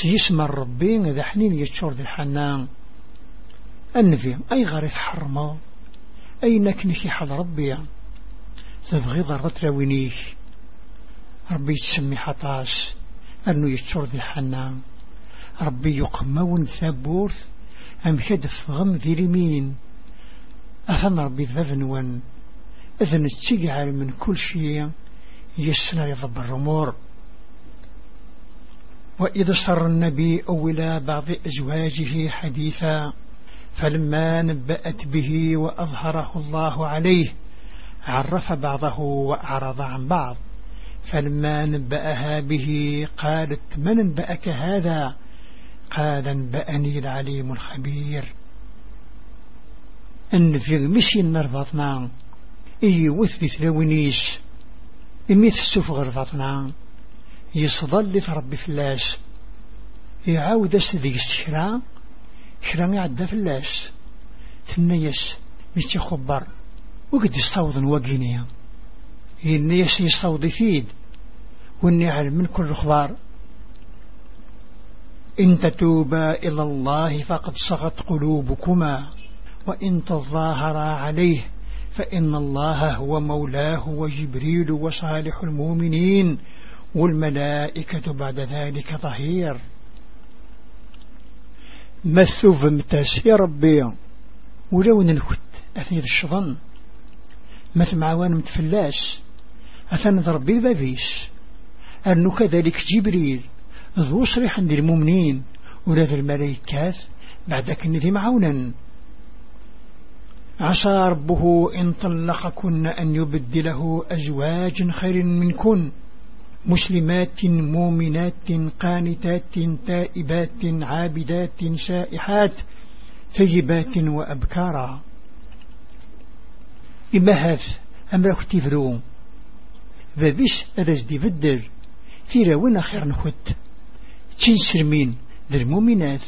سيسمى الربين إذا حنين يتشور ذي الحنان. النبي أي غريث حرمة أي نكنكي حد ربي. تبغي ضرط لوينيك ربي تسمي حطاس أنه يتشور ذي الحنان. ربي يقمون ثابورث أم كدف غم ذي اليمين. أثن ربي ذذنون إذن تجعل من كل شيء يسنى يضب الرمور. وإذا صر النبي أولى بعض أزواجه حديثا فلما نبأت به وأظهره الله عليه عرف بعضه وأعرض عن بعض. فلما نبأها به قالت من انبأك هذا؟ قال انبأني العليم الخبير. أن في مشي نربطنا إي وثبت لونيش إميت السفغ ربطنا يصدل ربي فلاش يعاود أسدق الشراء شراء يعدى فلاش ثنيس مش يخبر وقد يصوض وقينيا الناس يصوض فيد وإني علم من كل أخبار إن تتوبا إلى الله فقد صغت قلوبكما. وإن تظاهرا عليه فإن الله هو مولاه وجبريل وصالح المؤمنين. والملائكة بعد ذلك ظهير. مثوف متاس يا ربي؟ ولو ننكت أثني الشظن. مثل معوان متفلاس أثنى ربي بابيس أنه كذلك جبريل ذو صريحا للمؤمنين ولا الملائكات بعد كن معونا. عسى ربه إن طلقكن أن يبدله أزواج خير منكن. مسلمات مؤمنات قانتات تائبات عابدات سائحات ثيبات وأبكارا. إما هذا أمرك تفرو ذا أرزدي بدر في رونا خير نخد تنسرمين ذا المؤمنات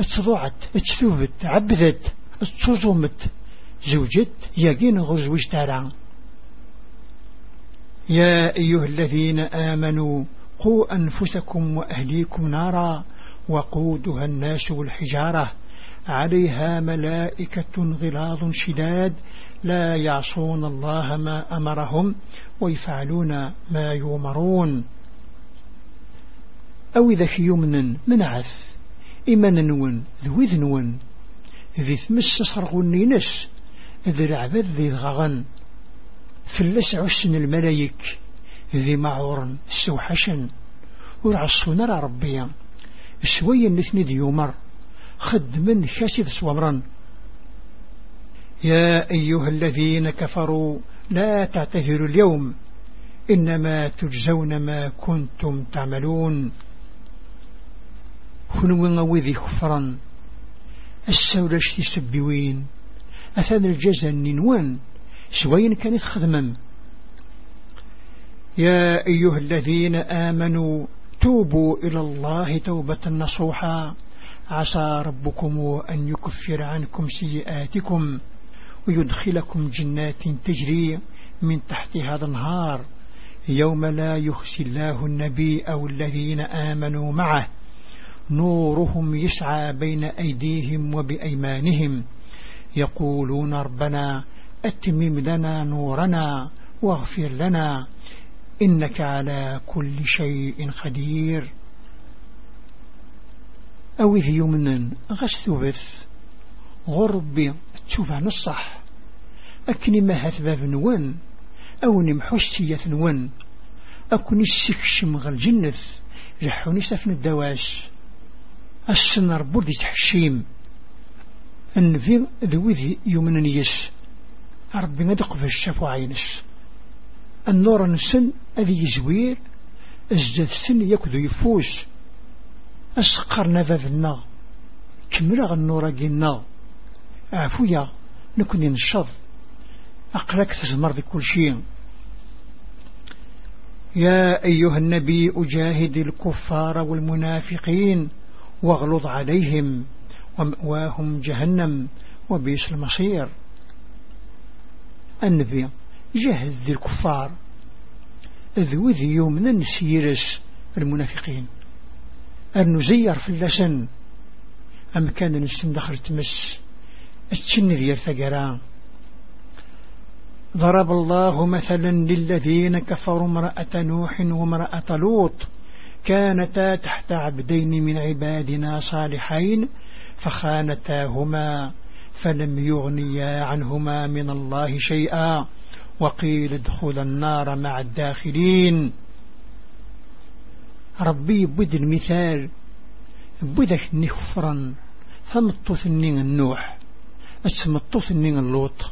اتضوعت اتثوبت عبدت اتصوزمت زوجت يقين غزوج تارعن يا أيها الذين آمنوا قوا أنفسكم وأهليكم نارا وقودها الناس والحجارة عليها ملائكة غلاظ شداد لا يعصون الله ما أمرهم ويفعلون ما يؤمرون. أو إذا يمن منعث إما نون ذو ذنون ذي ثمس صرغني نس ذي العبد ذي ضغن فلس عسن الملايك ذي معور سوحشا ورعصونا ربيا سويا نثني ديومر خد من خاسد سوامرا يا أيها الذين كفروا لا تعتذروا اليوم إنما تجزون ما كنتم تعملون. هنو وذي خفرا السولش تسبيوين أثان الجزا ننوان سوين كانت خدما يا أيها الذين آمنوا توبوا إلى الله توبة نصوحا. عسى ربكم أن يكفر عنكم سيئاتكم ويدخلكم جنات تجري من تحت هذا النهار يوم لا يخشي الله النبي أو الذين آمنوا معه. نورهم يسعى بين أيديهم وبأيمانهم. يقولون ربنا أتمم لنا نورنا واغفر لنا إنك على كل شيء قدير. أو إذ يمنا غستبث غربي تشوف عن الصح أكني ما باب نوان أو نمحوشتية نوان أكني السكشم غل جنث رحوني سفن الدواش. السنر بردي تحشيم. النبي ذوذي يمن يس ربي ندق في الشفو عينس النور نسن أذي يزوير أزداد سن يكذو يفوس أسقرنا بابنا كمل النور جينا عفويا نكون نشض أقلك تزمر ذي كل شيء يا أيها النبي أجاهد الكفار والمنافقين واغلظ عليهم ومأواهم جهنم وبئس المصير. النبي جهد ذي الكفار. ذو ذي يوم نسيرس المنافقين. النزير في اللسن أم كان نسن دخل تمس التشن ذي الثقران ضرب الله مثلا للذين كفروا امرأة نوح وامرأة لوط. كانتا تحت عبدين من عبادنا صالحين فخانتاهما. فلم يغنيا عنهما من الله شيئا وقيل ادخل النار مع الداخلين. ربي بد المثال بدك نخفرا. فمطوث النوح اسمطوث اللوط.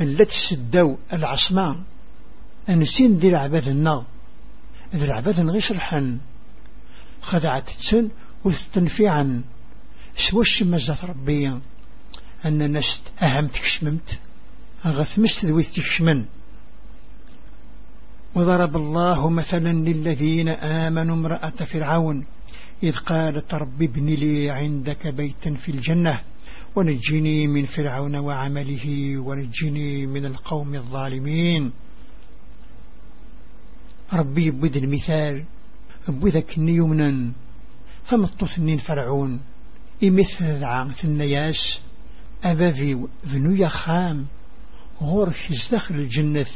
التي تسداو العصماء أنسين دي العباد النار. ذي العباد غير شرحا. خدعت تسن وتنفيعا سوى الشمازات ربيا؟ أن الناس أهم تكشممت. أغثمست ذوي تكشمن. وضرب الله مثلا للذين آمنوا امرأة فرعون إذ قالت رب ابن لي عندك بيتا في الجنة ونجني من فرعون وعمله ونجني من القوم الظالمين. ربي يبود المثال بذك يمنا فمطثنين فرعون. إمثل العام في النياس أبابي ذنو يخام غورك داخل الجنة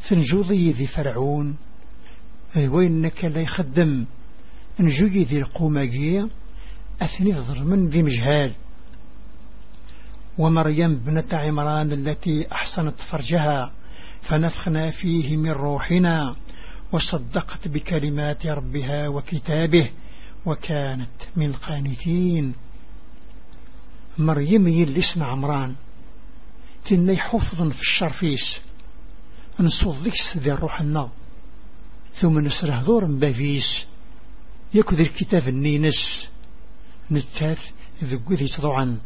ثنجوضي ذي فرعون. وينك لا يخدم نجوي ذي القوماقية أثني ظلمن ذي مجهال. ومريم بنت عمران التي أحسنت فرجها فنفخنا فيه من روحنا وصدقت بكلمات ربها وكتابه وكانت من القانتين. مريم يلي اسم عمران. تني حفظ في الشرفيس. نصدقس ذي الروح النا ثم نسره ذور بافيس يكذ الكتاب النينس. نتاث ذي تضوعا